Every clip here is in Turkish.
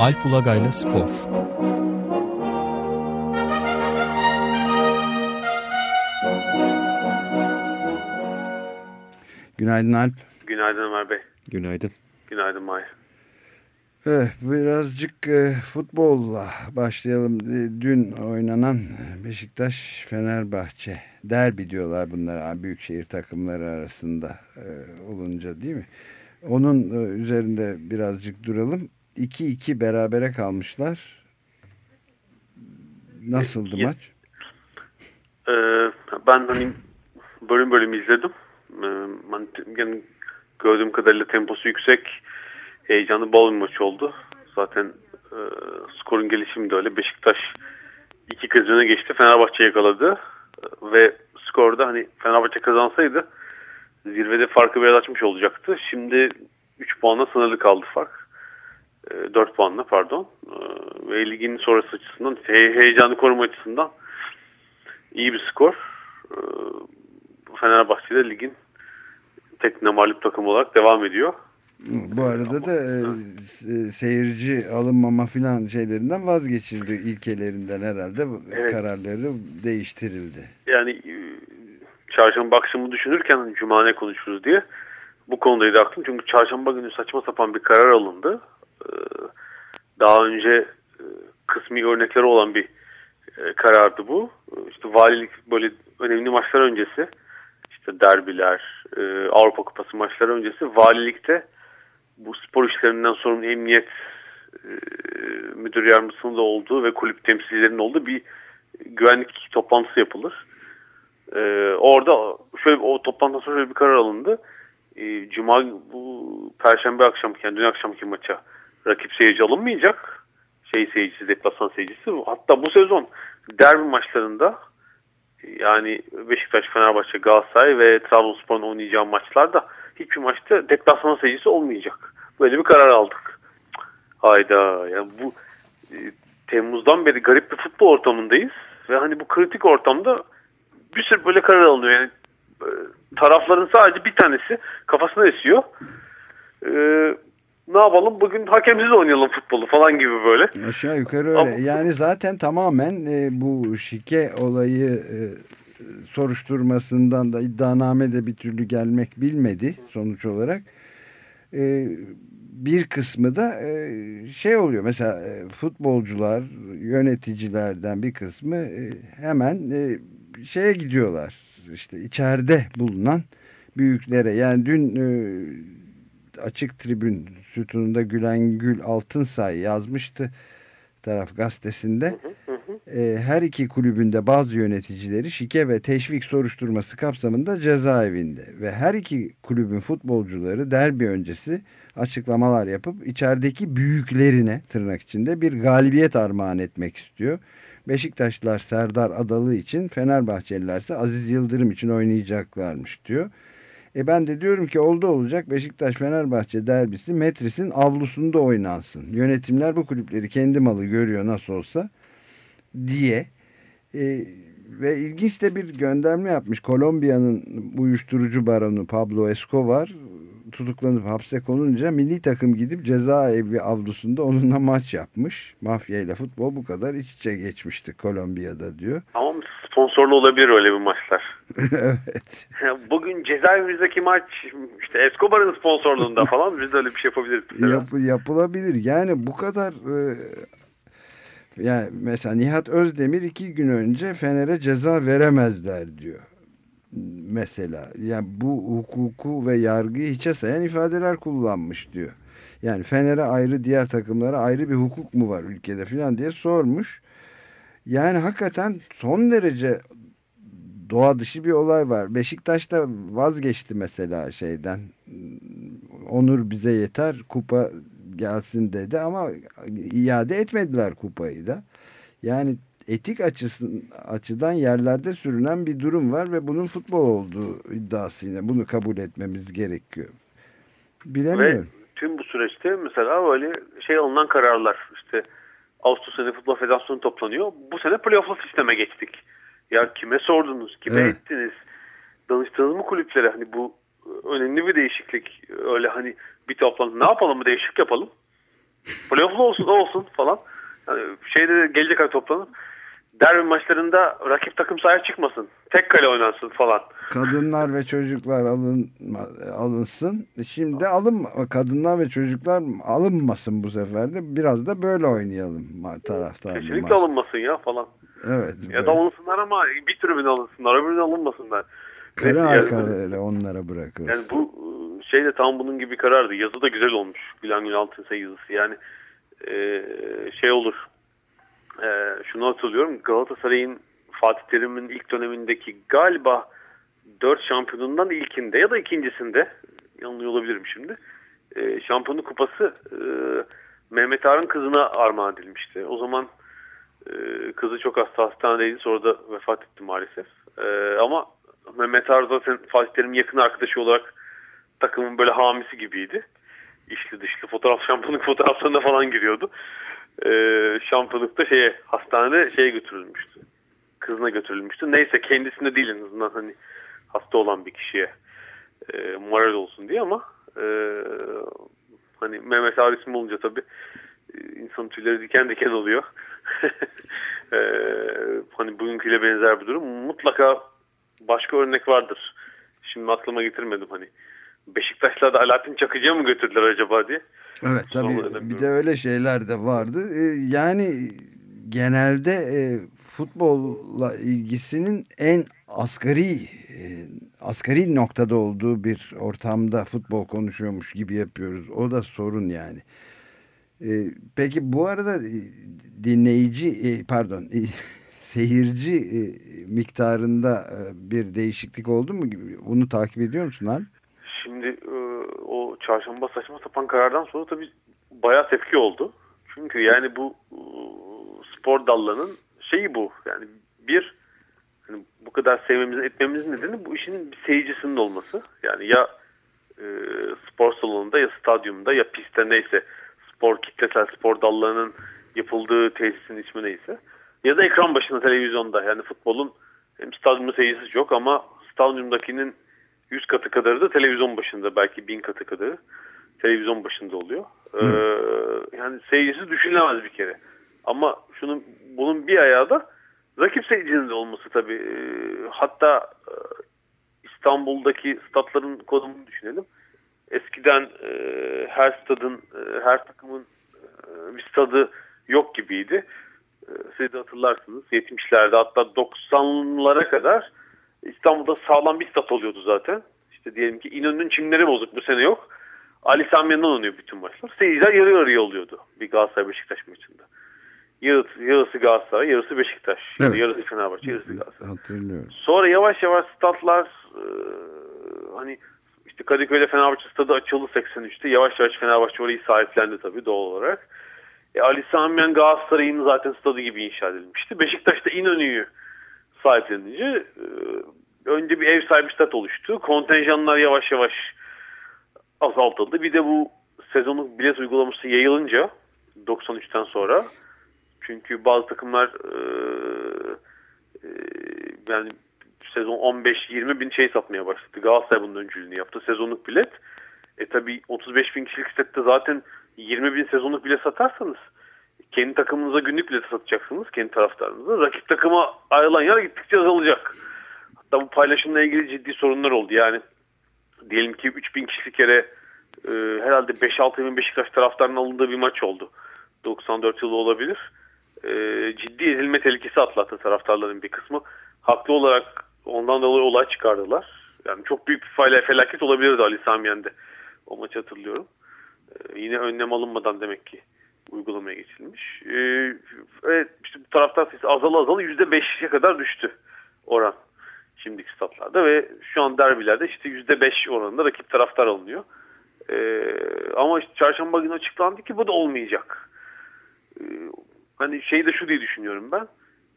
Alp Ulagay'la Spor Günaydın Alp. Günaydın Ömer Bey. Günaydın. Günaydın Mahir. Evet, birazcık e, futbolla başlayalım. E, dün oynanan Beşiktaş Fenerbahçe derbi diyorlar bunlara büyükşehir takımları arasında e, olunca değil mi? Onun e, üzerinde birazcık duralım. 2-2 berabere kalmışlar. Nasıldı Ya, maç? Ee, ben hani bölüm bölüm izledim. Ben yani gördüğüm kadarıyla temposu yüksek, heyecanlı bol bir maç oldu. Zaten e, skorun gelişimi de öyle. Beşiktaş iki kez öne geçti. Fenerbahçe yakaladı. Ve skorda hani Fenerbahçe kazansaydı zirvede farkı biraz açmış olacaktı. Şimdi 3 puanla sınırlı kaldı fark. 4 puanla pardon. Ee, Ve ligin sonrası açısından he- heyecanı koruma açısından iyi bir skor. Ee, Fenerbahçe de ligin tek namalip takım olarak devam ediyor. Bu arada da e, e, seyirci alınmama filan şeylerinden vazgeçildi ilkelerinden herhalde. Evet. Kararları değiştirildi. Yani e, çarşamba akşamı düşünürken hani cuma ne konuşuruz diye bu konudaydı aklım. Çünkü çarşamba günü saçma sapan bir karar alındı. Ee, Daha önce e, kısmi örnekleri olan bir e, karardı bu. Ee, İşte valilik böyle önemli maçlar öncesi işte derbiler, e, Avrupa Kupası maçları öncesi valilikte bu spor işlerinden sorumlu emniyet müdür yardımcısının da olduğu ve kulüp temsilcilerinin olduğu bir güvenlik toplantısı yapılır. E, orada şöyle o toplantıdan sonra şöyle bir karar alındı. E, Cuma bu Perşembe akşamki yani dün akşamki maça rakip seyirci alınmayacak. Şey seyircisi, deplasman seyircisi. Hatta bu sezon derbi maçlarında yani Beşiktaş, Fenerbahçe, Galatasaray ve Trabzonspor'un oynayacağı maçlarda hiçbir maçta deplasman seyircisi olmayacak. Böyle bir karar aldık. Hayda yani bu e, Temmuz'dan beri garip bir futbol ortamındayız ve hani bu kritik ortamda bir sürü böyle karar alınıyor. Yani e, tarafların sadece bir tanesi kafasına esiyor. E, ne yapalım bugün hakemsiz oynayalım futbolu falan gibi böyle. Aşağı yukarı öyle. Ama- Yani zaten tamamen e, bu şike olayı e, soruşturmasından da iddianame de bir türlü gelmek bilmedi sonuç olarak. E, bir kısmı da e, şey oluyor mesela e, futbolcular, yöneticilerden bir kısmı e, hemen e, şeye gidiyorlar. İşte içeride bulunan büyüklere yani dün e, açık tribün sütununda Gülen Gül Altınsay yazmıştı taraf gazetesinde. E, her iki kulübünde bazı yöneticileri şike ve teşvik soruşturması kapsamında cezaevinde ve her iki kulübün futbolcuları derbi öncesi açıklamalar yapıp içerideki büyüklerine tırnak içinde bir galibiyet armağan etmek istiyor. Beşiktaşlılar Serdar Adalı için Fenerbahçeliler ise Aziz Yıldırım için oynayacaklarmış diyor. E ben de diyorum ki oldu olacak Beşiktaş Fenerbahçe derbisi Metris'in avlusunda oynansın. Yönetimler bu kulüpleri kendi malı görüyor nasıl olsa diye. E, ve ilginç de bir gönderme yapmış. Kolombiya'nın uyuşturucu baronu Pablo Escobar tutuklanıp hapse konunca milli takım gidip cezaevi avlusunda onunla maç yapmış. Mafya ile futbol bu kadar iç içe geçmişti Kolombiya'da diyor. Ama sponsorlu olabilir öyle bir maçlar. evet. Bugün cezaevimizdeki maç işte Escobar'ın sponsorluğunda falan biz de öyle bir şey yapabiliriz. mesela. Yap, yapılabilir. Yani bu kadar e, yani mesela Nihat Özdemir iki gün önce Fener'e ceza veremezler diyor. Mesela yani bu hukuku ve yargıyı hiçe sayan ifadeler kullanmış diyor. Yani Fener'e ayrı diğer takımlara ayrı bir hukuk mu var ülkede falan diye sormuş. Yani hakikaten son derece doğa dışı bir olay var. Beşiktaş'ta vazgeçti mesela şeyden. Onur bize yeter kupa gelsin dedi ama iade etmediler kupayı da. Yani etik açısın, açıdan yerlerde sürünen bir durum var ve bunun futbol olduğu iddiasıyla bunu kabul etmemiz gerekiyor. Ve Bilemiyorum. tüm bu süreçte mesela böyle şey alınan kararlar işte Ağustos ayında Futbol Federasyonu toplanıyor. Bu sene playoff'lu sisteme geçtik. Ya kime sordunuz? Kime Evet. ettiniz? Danıştınız mı kulüplere? Hani bu önemli bir değişiklik. Öyle hani bir toplantı ne yapalım mı değişik yapalım. Playoff'lu olsun olsun falan. Yani şeyde gelecek ay toplanıp derbi maçlarında rakip takım sahaya çıkmasın. Tek kale oynansın falan. Kadınlar ve çocuklar alın, alınsın. Şimdi alın kadınlar ve çocuklar alınmasın bu sefer de. Biraz da böyle oynayalım taraftar. Kesinlikle maç. alınmasın ya falan. Evet. Ya böyle. da alınsınlar ama bir tribün alınsınlar. Öbürüne alınmasınlar. Evet, arkaları onlara bırakılsın. Yani bu şey de tam bunun gibi karardı. Yazı da güzel olmuş. Gülen Gül Altınse yazısı. Yani e, şey olur e, şunu hatırlıyorum. Galatasaray'ın Fatih Terim'in ilk dönemindeki galiba 4 şampiyonundan ilkinde ya da ikincisinde yanılıyor olabilirim şimdi. E, şampiyonluk kupası e, Mehmet Arın kızına armağan edilmişti. O zaman e, kızı çok hasta hastanedeydi. Sonra da vefat etti maalesef. E, ama Mehmet Arın zaten Fatih Terim'in yakın arkadaşı olarak takımın böyle hamisi gibiydi. İşli dışlı fotoğraf şampiyonluk fotoğraflarına falan giriyordu e, şampiyonlukta şeye hastanede şeye götürülmüştü. Kızına götürülmüştü. Neyse kendisinde değil en azından hani hasta olan bir kişiye e, moral olsun diye ama e, hani Mehmet Ağar ismi olunca tabii e, insan tüyleri diken diken oluyor. e, hani bugünküyle benzer bir durum. Mutlaka başka örnek vardır. Şimdi aklıma getirmedim hani. Beşiktaş'la da Alaaddin Çakıcı'ya mı götürdüler acaba diye. Evet tabii bir de öyle şeyler de vardı. Ee, yani genelde e, futbolla ilgisinin en asgari e, asgari noktada olduğu bir ortamda futbol konuşuyormuş gibi yapıyoruz. O da sorun yani. E, peki bu arada e, dinleyici e, pardon e, seyirci e, miktarında e, bir değişiklik oldu mu? Bunu takip ediyor musun Alp? Şimdi e, o çarşamba saçma sapan karardan sonra tabii bayağı tepki oldu. Çünkü yani bu e, spor dallarının şeyi bu. Yani bir hani bu kadar sevmemizin etmemizin nedeni bu işin bir seyircisinin olması. Yani ya e, spor salonunda ya stadyumda ya pistte neyse spor kitlesel spor dallarının yapıldığı tesisin ismi neyse. Ya da ekran başında televizyonda yani futbolun hem stadyumda seyircisi çok ama stadyumdakinin 100 katı kadarı da televizyon başında belki 1000 katı kadarı televizyon başında oluyor. Ee, yani seyircisi düşünülemez bir kere. Ama şunun bunun bir ayağı da rakip seyircinin de olması tabii. Ee, hatta e, İstanbul'daki statların konumunu düşünelim. Eskiden e, her stadın, e, her takımın e, bir stadı yok gibiydi. E, siz de hatırlarsınız 70'lerde hatta 90'lara kadar İstanbul'da sağlam bir stat oluyordu zaten. İşte diyelim ki İnönü'nün çimleri bozuk bu sene yok. Ali Sami oynuyor bütün maçlar. Seyirciler yarı yarıya oluyordu bir Galatasaray Beşiktaş maçında. Yarısı, yarısı Galatasaray, yarısı Beşiktaş. Evet. Yarısı Fenerbahçe, yarısı Galatasaray. Hatırlıyorum. Sonra yavaş yavaş statlar e, hani işte Kadıköy'de Fenerbahçe stadı açıldı 83'te. Yavaş yavaş Fenerbahçe orayı sahiplendi tabii doğal olarak. E, Ali Sami Galatasaray'ın zaten stadı gibi inşa edilmişti. Beşiktaş'ta İnönü'yü sahiplenince e, önce bir ev sahibi stat oluştu. Kontenjanlar yavaş yavaş azaltıldı. Bir de bu sezonluk bilet uygulaması yayılınca 93'ten sonra çünkü bazı takımlar e, e, yani sezon 15-20 bin şey satmaya başladı. Galatasaray bunun öncülüğünü yaptı. Sezonluk bilet. E tabi 35 bin kişilik sette zaten 20 bin sezonluk bilet satarsanız kendi takımınıza günlük bilet satacaksınız. Kendi taraftarınıza. Rakip takıma ayrılan yer gittikçe azalacak. Hatta bu paylaşımla ilgili ciddi sorunlar oldu. Yani diyelim ki 3000 kişilik yere e, herhalde 5-6 bin Beşiktaş taraftarının alındığı bir maç oldu. 94 yılı olabilir. E, ciddi ezilme tehlikesi atlattı taraftarların bir kısmı. Haklı olarak ondan dolayı olay çıkardılar. Yani çok büyük bir felaket olabilirdi Ali Samiyen'de. O maçı hatırlıyorum. E, yine önlem alınmadan demek ki uygulamaya geçilmiş. E, evet işte taraftar sayısı azalı azalı %5'e kadar düştü oran şimdiki statlarda ve şu an derbilerde işte %5 oranında rakip taraftar alınıyor. Ee, ama işte çarşamba günü açıklandı ki bu da olmayacak. Hani şey de şu diye düşünüyorum ben.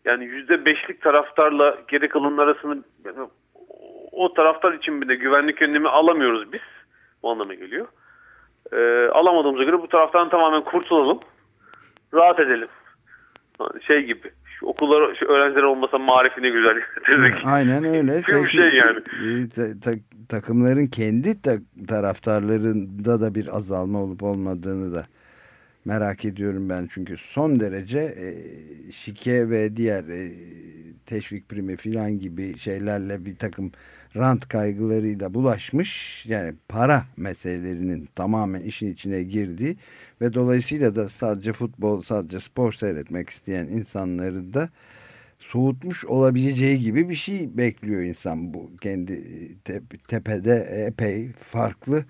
Yani %5'lik taraftarla geri kalanın arasını yani o taraftar için bir de güvenlik önlemi alamıyoruz biz. Bu anlama geliyor. Ee, alamadığımıza göre bu taraftan tamamen kurtulalım. Rahat edelim. Yani şey gibi okullar öğrenciler olmasa marifi ne güzel. Aynen öyle. bir şey yani. E, ta, ta, takımların kendi ta, taraftarlarında da bir azalma olup olmadığını da merak ediyorum ben çünkü son derece e, şike ve diğer e, teşvik primi filan gibi şeylerle bir takım rant kaygılarıyla bulaşmış. Yani para meselelerinin tamamen işin içine girdiği ve dolayısıyla da sadece futbol sadece spor seyretmek isteyen insanları da soğutmuş olabileceği gibi bir şey bekliyor insan bu kendi te tepede epey farklı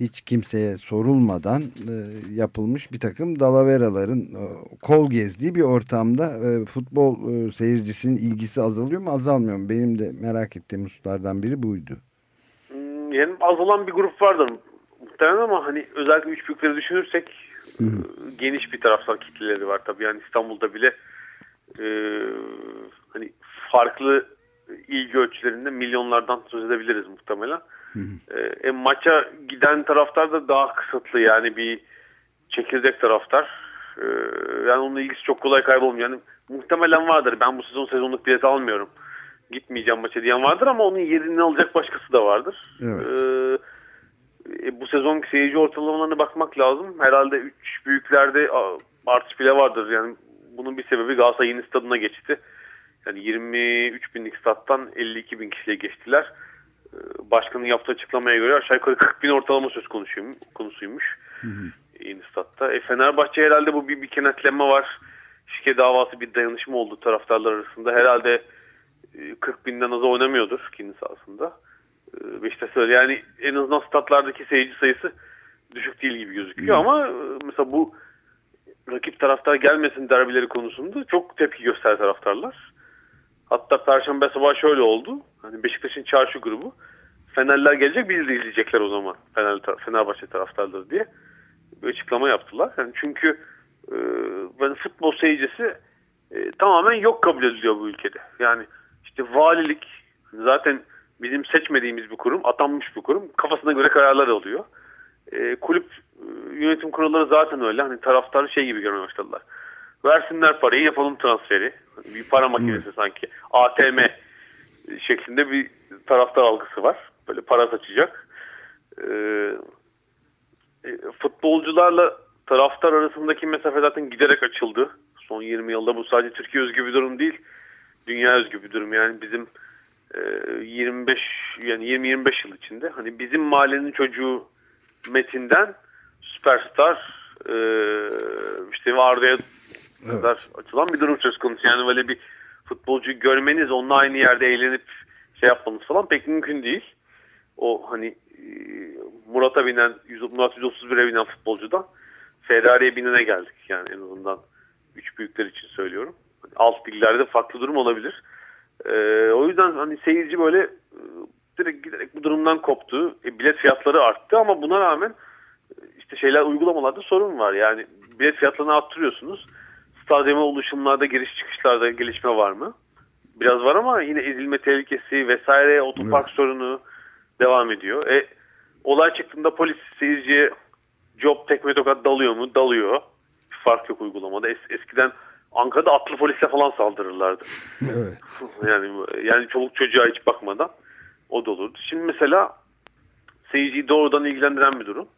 hiç kimseye sorulmadan e, yapılmış bir takım dalaveraların e, kol gezdiği bir ortamda e, futbol e, seyircisinin ilgisi azalıyor mu azalmıyor mu? Benim de merak ettiğim hususlardan biri buydu. Hmm, yani azalan bir grup vardır muhtemelen ama hani özellikle üç büyükleri düşünürsek Hı geniş bir taraftar kitleleri var tabii. Yani İstanbul'da bile e, hani farklı ilgi ölçülerinde milyonlardan söz edebiliriz muhtemelen. Hı hı. E, maça giden taraftar da daha kısıtlı yani bir çekirdek taraftar. E, yani onun ilgisi çok kolay kaybolmuyor. Yani muhtemelen vardır. Ben bu sezon sezonluk bilet almıyorum. Gitmeyeceğim maça diyen vardır ama onun yerini alacak başkası da vardır. Evet. E, e bu sezon seyirci ortalamalarına bakmak lazım. Herhalde 3 büyüklerde artış bile vardır. Yani bunun bir sebebi Galatasaray yeni stadına geçti. Yani 23 binlik stat'tan 52 bin kişiye geçtiler. Ee, başkanın yaptığı açıklamaya göre aşağı yukarı 40 bin ortalama söz konusuymuş. Hı hı. Yeni statta. E, Fenerbahçe herhalde bu bir, bir kenetlenme var. Şike davası bir dayanışma oldu taraftarlar arasında. Herhalde 40 e, binden az oynamıyordur kendi sahasında. E, Beşiktaş öyle. Yani en azından statlardaki seyirci sayısı düşük değil gibi gözüküyor hı. ama e, mesela bu rakip taraftar gelmesin derbileri konusunda çok tepki göster taraftarlar. Hatta Perşembe sabah şöyle oldu. Hani Beşiktaş'ın çarşı grubu. Fenerler gelecek biz de izleyecekler o zaman. Fener, Fenerbahçe taraftarları diye bir açıklama yaptılar. Yani çünkü e, ben futbol seyircisi e, tamamen yok kabul ediliyor bu ülkede. Yani işte valilik zaten bizim seçmediğimiz bir kurum, atanmış bir kurum. Kafasına göre kararlar alıyor. E, kulüp e, yönetim kurulları zaten öyle. Hani taraftarı şey gibi görmeye başladılar. Versinler parayı yapalım transferi. Bir para makinesi hmm. sanki. ATM şeklinde bir taraftar algısı var. Böyle para saçacak. Ee, e, futbolcularla taraftar arasındaki mesafe zaten giderek açıldı. Son 20 yılda bu sadece Türkiye özgü bir durum değil. Dünya özgü bir durum. Yani bizim e, 25 yani 20-25 yıl içinde hani bizim mahallenin çocuğu Metin'den süperstar e, işte Arda'ya evet. açılan bir durum söz konusu. Yani böyle bir futbolcuyu görmeniz, onunla aynı yerde eğlenip şey yapmanız falan pek mümkün değil. O hani e, Murat'a binen, Murat 131'e binen futbolcudan Ferrari'ye binene geldik. Yani en azından üç büyükler için söylüyorum. Hani alt liglerde farklı durum olabilir. Ee, o yüzden hani seyirci böyle e, direkt giderek bu durumdan koptu. E, bilet fiyatları arttı ama buna rağmen işte şeyler uygulamalarda sorun var. Yani bilet fiyatlarını arttırıyorsunuz stadyuma oluşumlarda giriş çıkışlarda gelişme var mı? Biraz var ama yine ezilme tehlikesi vesaire otopark evet. sorunu devam ediyor. E, olay çıktığında polis seyirciye job tekme tokat dalıyor mu? Dalıyor. fark yok uygulamada. Es, eskiden Ankara'da atlı polisle falan saldırırlardı. Evet. Yani yani çoluk çocuğa hiç bakmadan o da olurdu. Şimdi mesela seyirciyi doğrudan ilgilendiren bir durum.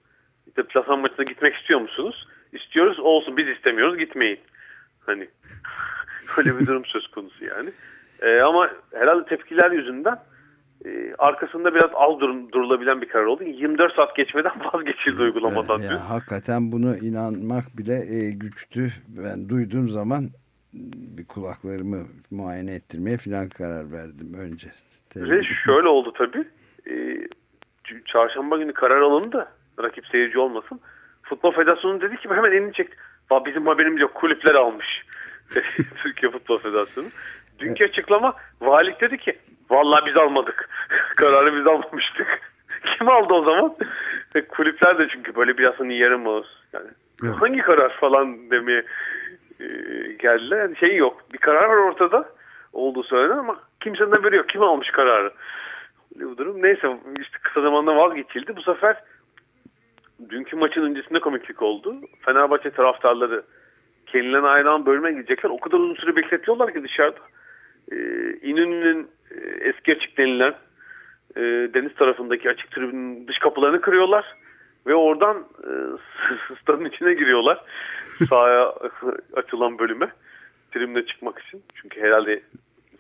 İşte plasan maçına gitmek istiyor musunuz? İstiyoruz olsun biz istemiyoruz gitmeyin. Hani öyle bir durum söz konusu yani. E, ama herhalde tepkiler yüzünden e, arkasında biraz az durum, durulabilen bir karar oldu. 24 saat geçmeden vazgeçildi uygulamadan. Ya, ya, hakikaten bunu inanmak bile e, güçtü. Ben duyduğum zaman bir kulaklarımı muayene ettirmeye falan karar verdim önce. Ve şöyle oldu tabii. E, çarşamba günü karar alındı. Rakip seyirci olmasın. Futbol Federasyonu dedi ki hemen elini çekti. Bizim haberimiz yok. Kulüpler almış. Türkiye Futbol Federasyonu. Dünkü açıklama valilik dedi ki vallahi biz almadık. Kararı biz almamıştık. Kim aldı o zaman? kulüpler de çünkü böyle biraz hani yarım ağız. Yani evet. hangi karar falan demeye e, geldiler. Yani şey yok. Bir karar var ortada. Olduğu söylenen ama kimsenin haberi yok. Kim almış kararı? Bu durum. Neyse işte kısa zamanda vazgeçildi. Bu sefer dünkü maçın öncesinde komiklik oldu. Fenerbahçe taraftarları kendilerine ayrılan bölüme gidecekler. O kadar uzun süre bekletiyorlar ki dışarıda. Ee, İnönü'nün e, eski açık denilen e, deniz tarafındaki açık tribünün dış kapılarını kırıyorlar. Ve oradan e, stadın içine giriyorlar. Sahaya açılan bölüme. Trimle çıkmak için. Çünkü herhalde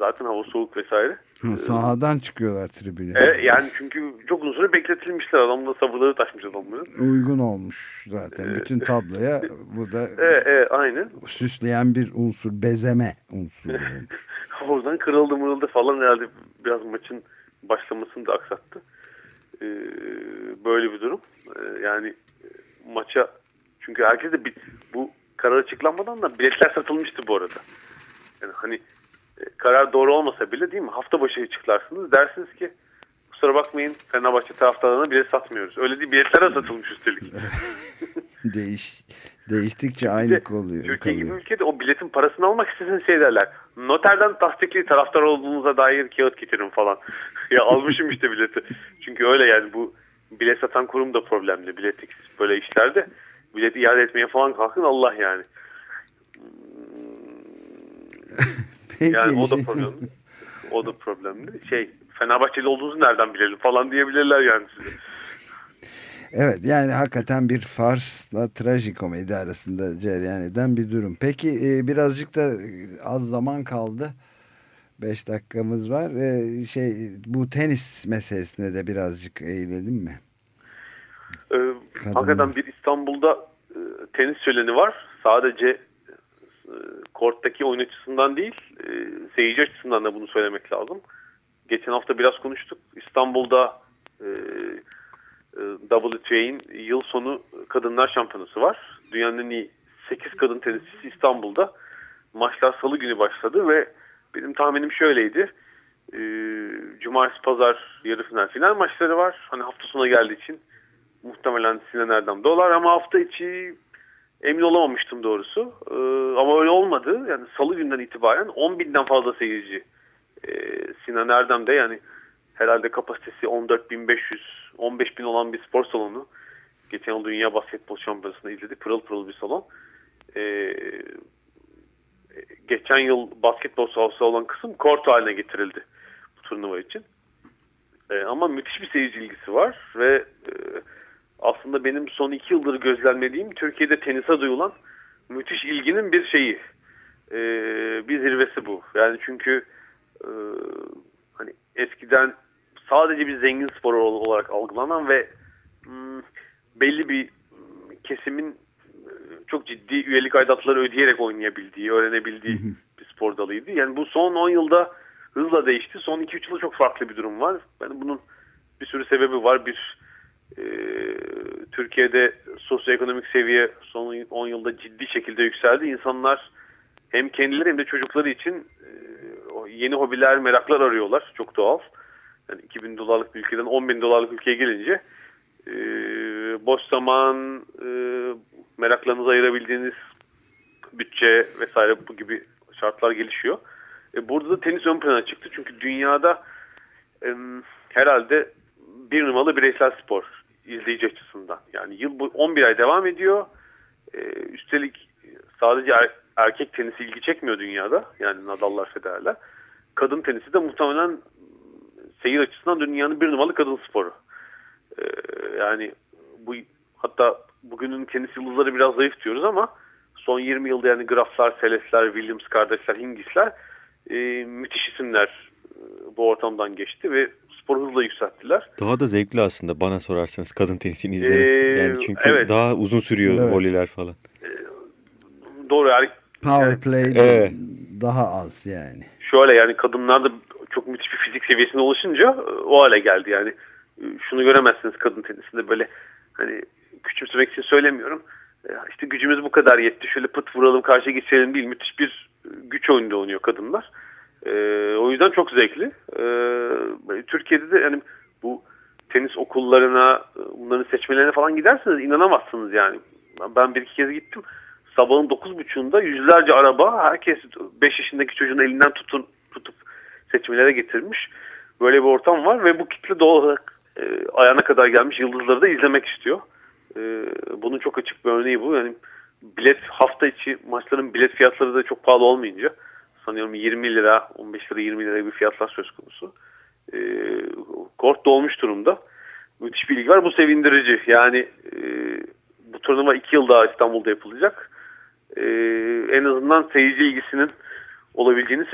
zaten hava soğuk vesaire. Ha, sahadan çıkıyorlar tribüne. E, yani çünkü çok uzun süre bekletilmişler. Adamda sabırları taşmış adamların. Uygun olmuş zaten. Bütün tabloya bu da e, e, aynen. süsleyen bir unsur. Bezeme unsuru. Oradan kırıldı mırıldı falan herhalde biraz maçın başlamasını da aksattı. Ee, böyle bir durum. Ee, yani maça çünkü herkes de bir, bu karar açıklanmadan da biletler satılmıştı bu arada. Yani hani e, karar doğru olmasa bile değil mi? Hafta başı açıklarsınız. Dersiniz ki kusura bakmayın Fenerbahçe taraftarlarına bilet satmıyoruz. Öyle değil biletler de satılmış üstelik. Değiş, değiştikçe aynı oluyor. Türkiye gibi ülkede o biletin parasını almak istediğiniz şey derler. Noterden tasdikli taraftar olduğunuza dair kağıt getirin falan. ya almışım işte bileti. Çünkü öyle yani bu bilet satan kurum da problemli. Bilet böyle işlerde bileti iade etmeye falan kalkın Allah yani. Yani o da problemli. O da problemli. Şey Fenerbahçeli olduğunuzu nereden bilelim falan diyebilirler yani size. Evet yani hakikaten bir farsla trajikomedi arasında cereyan eden bir durum. Peki e, birazcık da az zaman kaldı. Beş dakikamız var. E, şey Bu tenis meselesine de birazcık eğilelim mi? Ee, hakikaten bir İstanbul'da e, tenis şöleni var. Sadece e, korttaki oyun açısından değil, e, seyirci açısından da bunu söylemek lazım. Geçen hafta biraz konuştuk. İstanbul'da e, WTA'in yıl sonu kadınlar şampiyonası var. Dünyanın en iyi 8 kadın tenisçisi İstanbul'da. Maçlar salı günü başladı ve benim tahminim şöyleydi. E, Cumartesi, pazar yarı final final maçları var. Hani hafta sonu geldiği için muhtemelen Sinan Erdem dolar ama hafta içi emin olamamıştım doğrusu. E, ama öyle olmadı. Yani salı günden itibaren 10 binden fazla seyirci e, Sinan Erdem'de yani herhalde kapasitesi 14.500 15 bin olan bir spor salonu. Geçen yıl Dünya Basketbol Şampiyonası'nda izledik. Pırıl pırıl bir salon. Ee, geçen yıl basketbol sahası olan kısım kort haline getirildi bu turnuva için. Ee, ama müthiş bir seyirci ilgisi var ve e, aslında benim son iki yıldır gözlemlediğim Türkiye'de tenise duyulan müthiş ilginin bir şeyi. E, bir zirvesi bu. Yani çünkü e, hani eskiden sadece bir zengin spor olarak algılanan ve hmm, belli bir kesimin e, çok ciddi üyelik aidatları ödeyerek oynayabildiği, öğrenebildiği bir spor dalıydı. Yani bu son 10 yılda hızla değişti. Son 2-3 yılda çok farklı bir durum var. Yani bunun bir sürü sebebi var. Bir e, Türkiye'de sosyoekonomik seviye son 10 yılda ciddi şekilde yükseldi. İnsanlar hem kendileri hem de çocukları için e, yeni hobiler, meraklar arıyorlar. Çok doğal yani 2000 dolarlık bir ülkeden 10 bin dolarlık ülkeye gelince e, boş zaman e, meraklarınızı ayırabildiğiniz bütçe vesaire bu gibi şartlar gelişiyor. E, burada da tenis ön plana çıktı. Çünkü dünyada herhalde bir numaralı bireysel spor izleyici açısından. Yani yıl bu 11 ay devam ediyor. E, üstelik sadece er, erkek tenisi ilgi çekmiyor dünyada. Yani Nadal'lar, Federer'ler. Kadın tenisi de muhtemelen seyir açısından dünyanın bir numaralı kadın sporu. Ee, yani bu hatta bugünün kendisi yıldızları biraz zayıf diyoruz ama son 20 yılda yani Graflar, Selesler, Williams kardeşler, Hingisler e, müthiş isimler e, bu ortamdan geçti ve spor hızla yükselttiler. Daha da zevkli aslında bana sorarsanız kadın tenisini izlemek. Ee, yani çünkü evet. daha uzun sürüyor evet. voleler falan. Ee, doğru yani. Power play evet. daha az yani. Şöyle yani kadınlar da çok müthiş bir fizik seviyesine ulaşınca e, o hale geldi yani. E, şunu göremezsiniz kadın tenisinde böyle hani küçümsemek için söylemiyorum. E, işte gücümüz bu kadar yetti şöyle pıt vuralım karşı geçelim değil müthiş bir güç oyunda oynuyor kadınlar. O yüzden çok zevkli. Türkiye'de de yani bu tenis okullarına bunların seçmelerine falan giderseniz inanamazsınız yani. Ben bir iki kez gittim. Sabahın dokuz buçuğunda yüzlerce araba herkes 5 yaşındaki çocuğun elinden tutun, tutup seçmelere getirmiş. Böyle bir ortam var ve bu kitle doğal olarak e, ayağına kadar gelmiş yıldızları da izlemek istiyor. E, bunun çok açık bir örneği bu. Yani bilet hafta içi maçların bilet fiyatları da çok pahalı olmayınca sanıyorum 20 lira 15 lira 20 lira bir fiyatlar söz konusu. E, kort dolmuş durumda. Müthiş bir ilgi var. Bu sevindirici. Yani e, bu turnuva iki yıl daha İstanbul'da yapılacak. E, en azından seyirci ilgisinin olabileceğini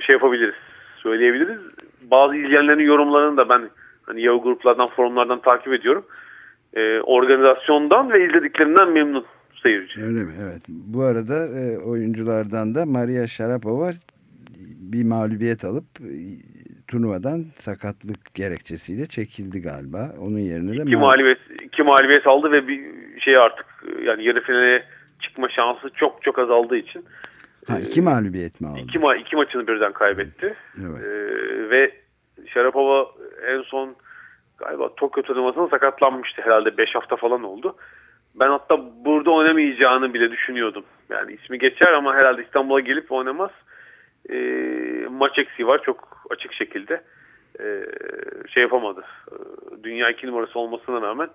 şey yapabiliriz, söyleyebiliriz. Bazı izleyenlerin yorumlarını da ben hani Yahoo gruplardan, forumlardan takip ediyorum. E, organizasyondan ve izlediklerinden memnun seyirci. Öyle mi? Evet. Bu arada e, oyunculardan da Maria Sharapova bir mağlubiyet alıp e, turnuvadan sakatlık gerekçesiyle çekildi galiba. Onun yerine de iki mağlubiyet, iki mağlubiyet aldı ve bir şey artık yani yarı finale çıkma şansı çok çok azaldığı için. Ha, iki mağlubiyet mi aldı? İki, ma iki maçını birden kaybetti. Evet. Ee, ve Sharapova en son galiba Tokyo turnuvasında sakatlanmıştı herhalde 5 hafta falan oldu. Ben hatta burada oynamayacağını bile düşünüyordum. Yani ismi geçer ama herhalde İstanbul'a gelip oynamaz. E, maç eksiği var çok açık şekilde. E, şey yapamadı. E, dünya iki numarası olmasına rağmen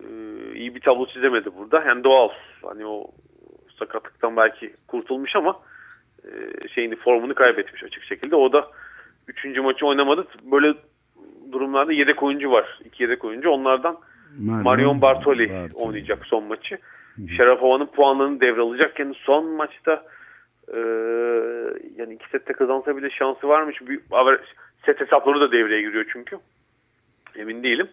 e, iyi bir tablo çizemedi burada. Yani doğal. Hani o sakatlıktan belki kurtulmuş ama e, şeyini formunu kaybetmiş açık şekilde. O da üçüncü maçı oynamadı. Böyle durumlarda yedek oyuncu var. İki yedek oyuncu. Onlardan Marion, Marion Bartoli, Bartoli oynayacak son maçı. Şerapova'nın puanlarını devralacak. Yani son maçta e, yani iki sette kazansa bile şansı varmış. Bir, set hesapları da devreye giriyor çünkü. Emin değilim.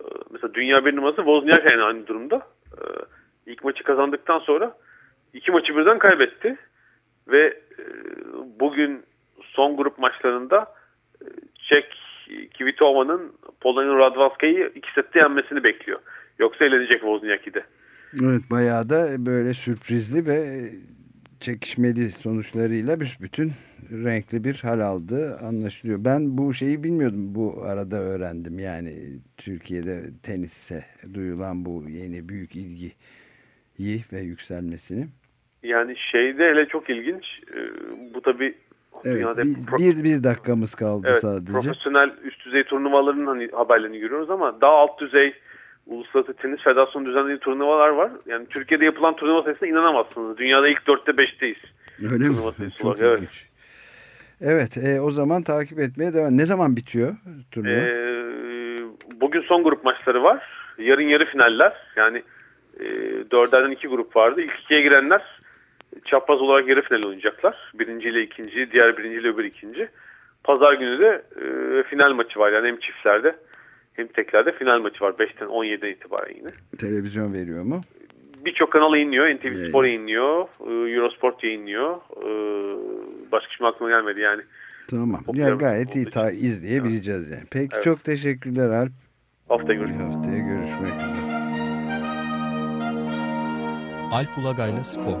E, mesela dünya bir numarası Wozniak yani aynı durumda. E, ilk maçı kazandıktan sonra iki maçı birden kaybetti. Ve e, bugün son grup maçlarında e, Çek Kvitova'nın Polonya'nın Radwanska'yı iki sette yenmesini bekliyor. Yoksa elenecek Wozniacki'de. Evet bayağı da böyle sürprizli ve çekişmeli sonuçlarıyla bütün renkli bir hal aldı anlaşılıyor. Ben bu şeyi bilmiyordum bu arada öğrendim. Yani Türkiye'de tenise duyulan bu yeni büyük ilgiyi ve yükselmesini. Yani şeyde hele çok ilginç. Ee, bu tabi Evet, bir, bir, bir dakikamız kaldı evet, sadece. Profesyonel üst düzey turnuvaların hani haberlerini görüyoruz ama daha alt düzey Uluslararası Tenis Federasyonu düzenlediği turnuvalar var. Yani Türkiye'de yapılan turnuva sayısına inanamazsınız. Dünyada ilk dörtte beşteyiz. Öyle mi? Çok evet. Evet e, o zaman takip etmeye devam. Ne zaman bitiyor turnuva? Ee, bugün son grup maçları var. Yarın yarı finaller. Yani e, dörderden iki grup vardı. İlk ikiye girenler çapraz olarak yarı final oynayacaklar. Birinci ile ikinci, diğer birinci ile öbür ikinci. Pazar günü de e, final maçı var. Yani hem çiftlerde hem teklerde final maçı var. 5'ten 17'den itibaren yine. Televizyon veriyor mu? Birçok kanal yayınlıyor. NTV evet. Spor yayınlıyor. E, Eurosport yayınlıyor. E, başka şimdi aklıma gelmedi yani. Tamam. Ya gayet iyi ta izleyebileceğiz yani. Peki evet. çok teşekkürler Alp. Haftaya görüşmek Haftaya görüşmek üzere. Alp Ulagay'la Spor